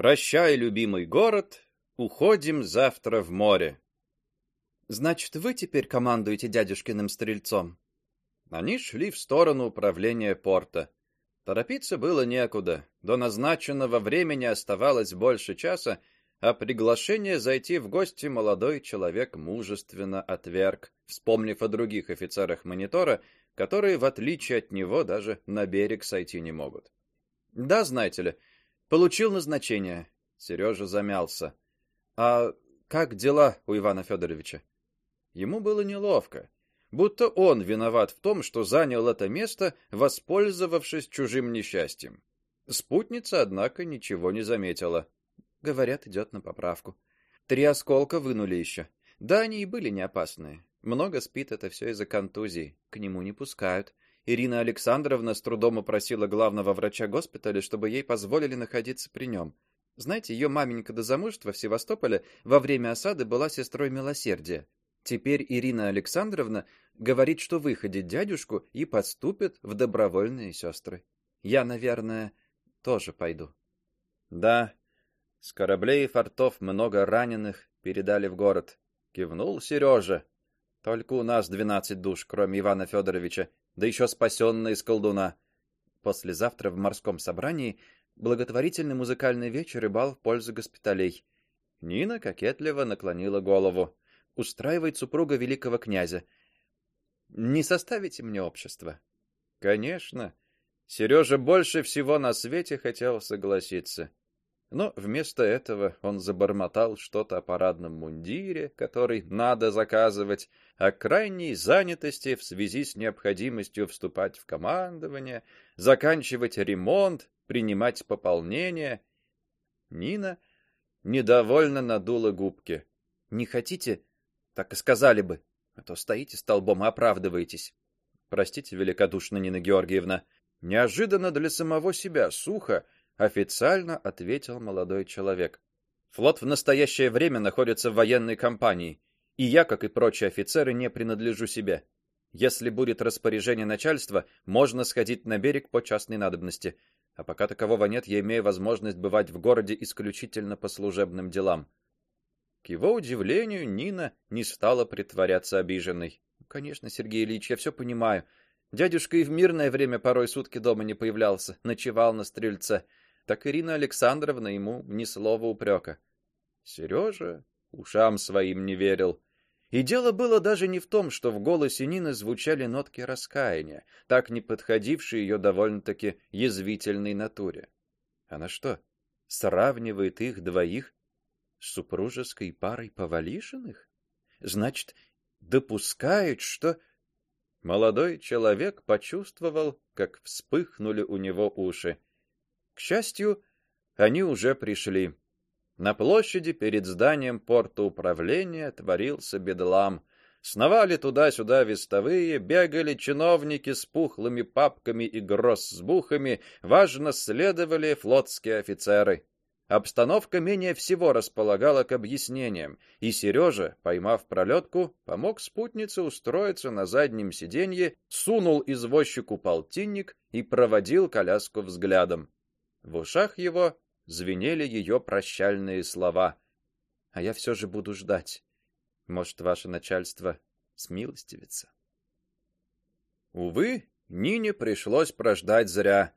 Прощай, любимый город, уходим завтра в море. Значит, вы теперь командуете дядюшкиным стрельцом. Они шли в сторону управления порта. Торопиться было некуда. До назначенного времени оставалось больше часа, а приглашение зайти в гости молодой человек мужественно отверг, вспомнив о других офицерах монитора, которые в отличие от него даже на берег сойти не могут. Да, знаете ли, получил назначение. Сережа замялся. А как дела у Ивана Федоровича? Ему было неловко, будто он виноват в том, что занял это место, воспользовавшись чужим несчастьем. Спутница, однако, ничего не заметила. Говорят, идет на поправку. Три осколка вынули еще. Да, они и были не опасные. Много спит это все из-за контузии. К нему не пускают. Ирина Александровна с трудом упросила главного врача госпиталя, чтобы ей позволили находиться при нем. Знаете, ее маменька до замужества в Севастополе во время осады была сестрой милосердия. Теперь Ирина Александровна говорит, что выходит дядюшку и подступит в добровольные сестры. Я, наверное, тоже пойду. Да, с кораблей и фортов много раненых передали в город, кивнул Сережа. Только у нас двенадцать душ, кроме Ивана Федоровича, да еще спасенные из колдуна. Послезавтра в морском собрании благотворительный музыкальный вечер и бал в пользу госпиталей. Нина кокетливо наклонила голову устраивает супруга великого князя. Не составите мне общество. Конечно. Сережа больше всего на свете хотел согласиться. Но вместо этого он забормотал что-то о парадном мундире, который надо заказывать, о крайней занятости в связи с необходимостью вступать в командование, заканчивать ремонт, принимать пополнение. Нина недовольно надула губки. Не хотите так и сказали бы, а то стоите столбом и оправдываетесь. Простите великодушно, Нина Георгиевна, неожиданно для самого себя сухо официально ответил молодой человек. Флот в настоящее время находится в военной кампании, и я, как и прочие офицеры, не принадлежу себе. Если будет распоряжение начальства, можно сходить на берег по частной надобности, а пока такового нет, я имею возможность бывать в городе исключительно по служебным делам. К его удивлению, Нина не стала притворяться обиженной. Конечно, Сергей Ильич, я все понимаю. Дядюшка и в мирное время порой сутки дома не появлялся, ночевал на стрельце. Так Ирина Александровна ему ни слова упрека. Сережа ушам своим не верил. И дело было даже не в том, что в голосе Нины звучали нотки раскаяния, так не подходившие ее довольно-таки язвительной натуре. Она что, сравнивает их двоих с супружеской парой повалишенных? Значит, допускают, что молодой человек почувствовал, как вспыхнули у него уши. К счастью, они уже пришли. На площади перед зданием порта управления творился бедлам. Сновали туда-сюда вестовые, бегали чиновники с пухлыми папками и гроссбухами, важно следовали флотские офицеры. Обстановка менее всего располагала к объяснениям, и Сережа, поймав пролетку, помог спутнице устроиться на заднем сиденье, сунул извозчику полтинник и проводил коляску взглядом. В ушах его звенели ее прощальные слова. А я все же буду ждать. Может, ваше начальство смилостивится. Увы, Нине пришлось прождать зря.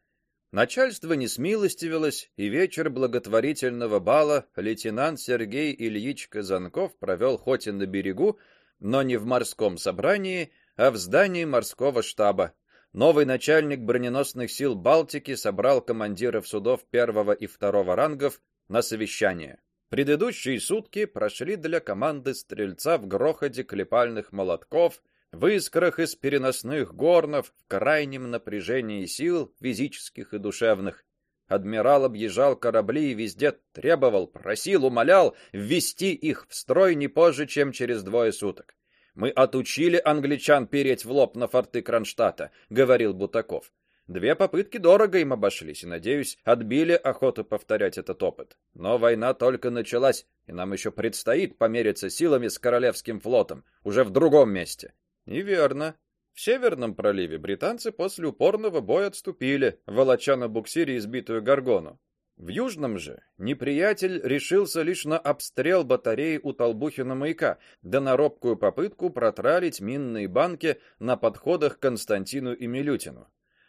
Начальство не смилостивилось, и вечер благотворительного бала лейтенант Сергей Ильич Казанков провел хоть и на берегу, но не в морском собрании, а в здании морского штаба. Новый начальник броненосных сил Балтики собрал командиров судов первого и второго рангов на совещание. Предыдущие сутки прошли для команды стрельца в грохоте клепальных молотков, в искрах из переносных горнов, в крайнем напряжении сил физических и душевных. Адмирал объезжал корабли и везде требовал, просил, умолял ввести их в строй не позже, чем через двое суток. Мы отучили англичан переть в лоб на форты Кронштадта, говорил Бутаков. Две попытки дорого им обошлись, и, надеюсь, отбили охоту повторять этот опыт. Но война только началась, и нам еще предстоит помериться силами с королевским флотом, уже в другом месте. И верно. В Северном проливе британцы после упорного боя отступили, волоча на буксире избитую горгону. В южном же неприятель решился лишь на обстрел батареи у Толбухина маяка, да на робкую попытку протралить минные банки на подходах к Константину и Милютину.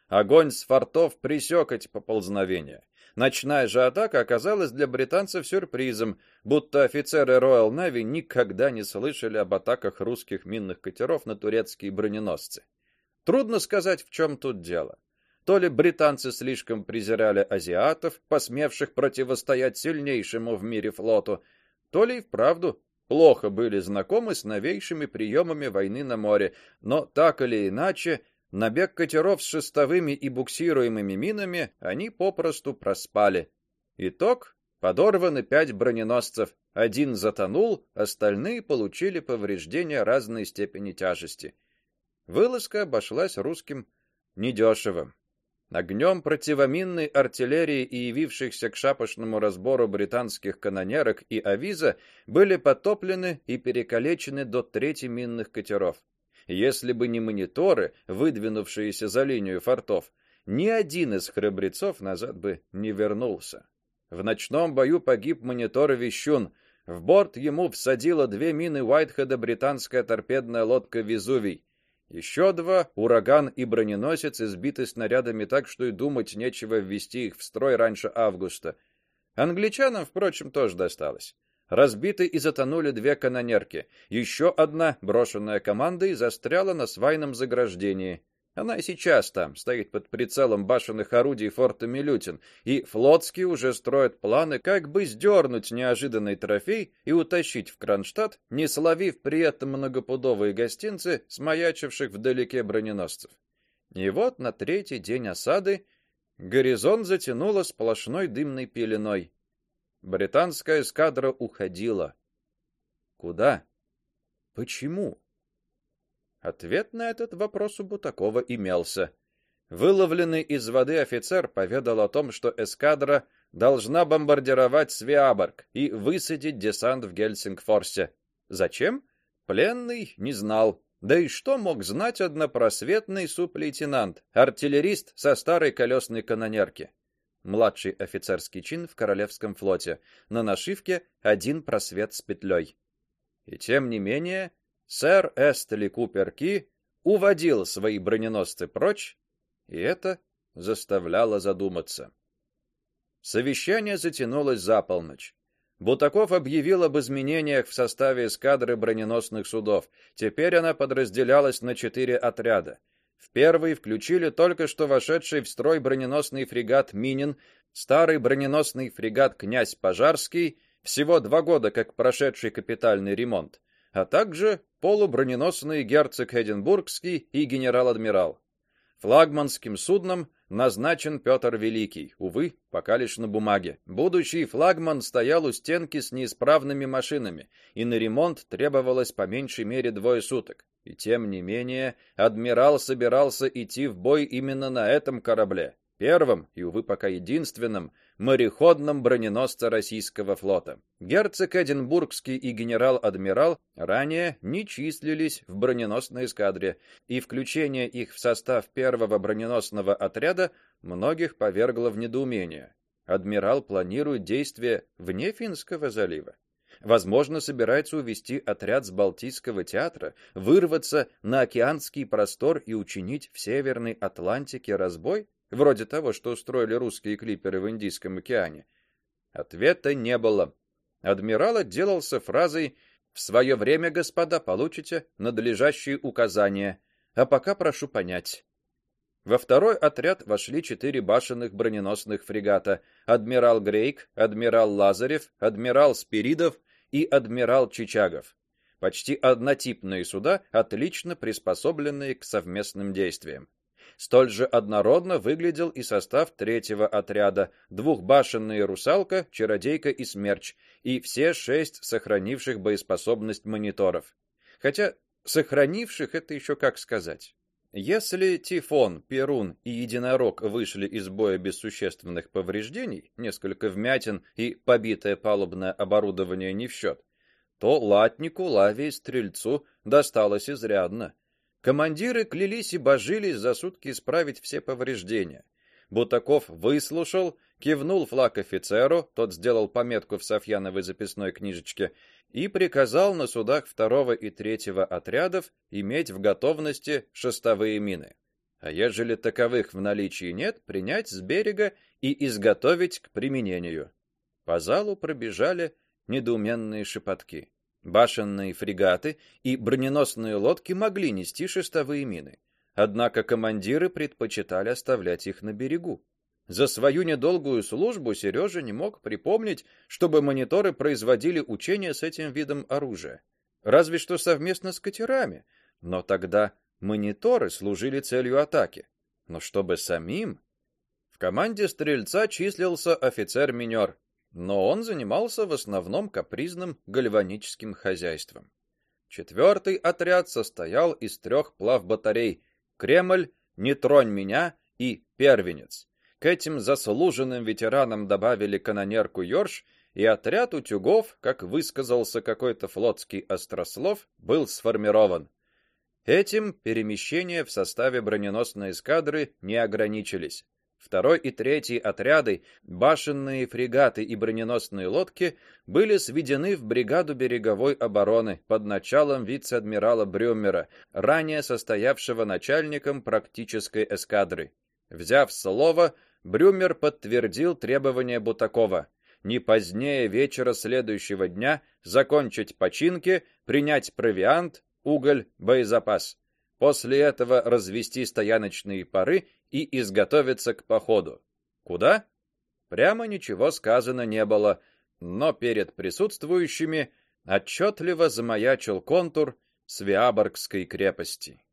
Огонь с фортов пресек эти поползновения. Ночная же атака оказалась для британцев сюрпризом, будто офицеры Royal Navy никогда не слышали об атаках русских минных катеров на турецкие броненосцы. Трудно сказать, в чем тут дело. То ли британцы слишком презирали азиатов, посмевших противостоять сильнейшему в мире флоту, то ли и вправду плохо были знакомы с новейшими приемами войны на море, но так или иначе, набег катеров с шестовыми и буксируемыми минами они попросту проспали. Итог подорваны пять броненосцев, один затонул, остальные получили повреждения разной степени тяжести. Вылазка обошлась русским недешево. Огнем противоминной артиллерии и явившихся к шапошному разбору британских канонерок и авиза были потоплены и перекалечены до трети минных катеров. Если бы не мониторы, выдвинувшиеся за линию фортов, ни один из храбрецов назад бы не вернулся. В ночном бою погиб монитор Вещун. В борт ему всадила две мины Уайтхеда британская торпедная лодка Везувий. Еще два ураган и броненосец избиты снарядами так, что и думать нечего ввести их в строй раньше августа. Англичанам, впрочем, тоже досталось. Разбиты и затонули две канонерки. Еще одна, брошенная командой, застряла на свайном заграждении. Она и сейчас там, стоит под прицелом башенных орудий форта Милютин, и флотские уже строят планы, как бы сдернуть неожиданный трофей и утащить в Кронштадт, не словив при этом многопудовые гостинцы, смаячивших вдалеке броненосцев. И вот на третий день осады горизонт затянуло сплошной дымной пеленой. Британская эскадра уходила. Куда? Почему? Ответ на этот вопрос у Бутакова имелся. Выловленный из воды офицер поведал о том, что эскадра должна бомбардировать Свиаборг и высадить десант в Гельсингфорсе. Зачем? Пленный не знал. Да и что мог знать однопросветный суплейтенант, артиллерист со старой колесной канонерки? Младший офицерский чин в королевском флоте. На нашивке один просвет с петлей. И тем не менее, сэр Эстли Купер Ки уводил свои броненосцы прочь, и это заставляло задуматься. Совещание затянулось за полночь. Бутаков объявил об изменениях в составе эскадры броненосных судов. Теперь она подразделялась на четыре отряда. В первый включили только что вошедший в строй броненосный фрегат Минин, старый броненосный фрегат Князь Пожарский, всего два года как прошедший капитальный ремонт, а также полуброненосные герцог Эдинбургский и генерал-адмирал. Флагманским судном назначен Петр Великий, увы, пока лишь на бумаге. Будущий флагман стоял у стенки с неисправными машинами, и на ремонт требовалось по меньшей мере двое суток. И тем не менее, адмирал собирался идти в бой именно на этом корабле, первом и увы пока единственном мореходном броненосце российского флота. Герцог Эдинбургский и генерал-адмирал ранее не числились в броненосной эскадре, и включение их в состав первого броненосного отряда многих повергло в недоумение. Адмирал планирует действия вне Финского залива. Возможно, собирается увести отряд с Балтийского театра, вырваться на океанский простор и учинить в Северной Атлантике разбой, вроде того, что устроили русские клиперы в Индийском океане. Ответа не было. Адмирал отделался фразой: "В свое время, господа, получите надлежащие указания, а пока прошу понять". Во второй отряд вошли четыре башенных броненосных фрегата: адмирал Грейк, адмирал Лазарев, адмирал Спиридов и адмирал Чичагов. Почти однотипные суда, отлично приспособленные к совместным действиям. Столь же однородно выглядел и состав третьего отряда: двухбашенные русалка, чародейка и смерч, и все шесть сохранивших боеспособность мониторов. Хотя сохранивших это еще как сказать. Если Тифон, Перун и Единорог вышли из боя без существенных повреждений, несколько вмятин и побитое палубное оборудование не в счет, то латнику, лаве и стрельцу досталось изрядно. Командиры клялись и божились за сутки исправить все повреждения. Бутаков выслушал, кивнул флаг офицеру, тот сделал пометку в Софьяновой записной книжечке и приказал на судах второго и третьего отрядов иметь в готовности шестовые мины. А ежели таковых в наличии нет, принять с берега и изготовить к применению. По залу пробежали недоуменные шепотки. Башенные фрегаты и броненосные лодки могли нести шестовые мины, однако командиры предпочитали оставлять их на берегу. За свою недолгую службу Сережа не мог припомнить, чтобы мониторы производили учения с этим видом оружия. Разве что совместно с катерами, но тогда мониторы служили целью атаки. Но чтобы самим в команде стрельца числился офицер-минер, но он занимался в основном капризным гальваническим хозяйством. Четвертый отряд состоял из трех плавбатарей: Кремль, Не тронь меня и Первенец. К этим заслуженным ветеранам добавили канонерку Йорш, и отряд утюгов, как высказался какой-то флотский острослов, был сформирован. Этим перемещения в составе броненосной эскадры не ограничились. Второй и третий отряды, башенные фрегаты и броненосные лодки были сведены в бригаду береговой обороны под началом вице-адмирала Брюмера, ранее состоявшего начальником практической эскадры. Взяв слово, Брюмер подтвердил требования Бутакова не позднее вечера следующего дня закончить починки, принять провиант, уголь, боезапас. После этого развести стояночные пары и изготовиться к походу. Куда? Прямо ничего сказано не было, но перед присутствующими отчетливо замаячил контур Свиаборгской крепости.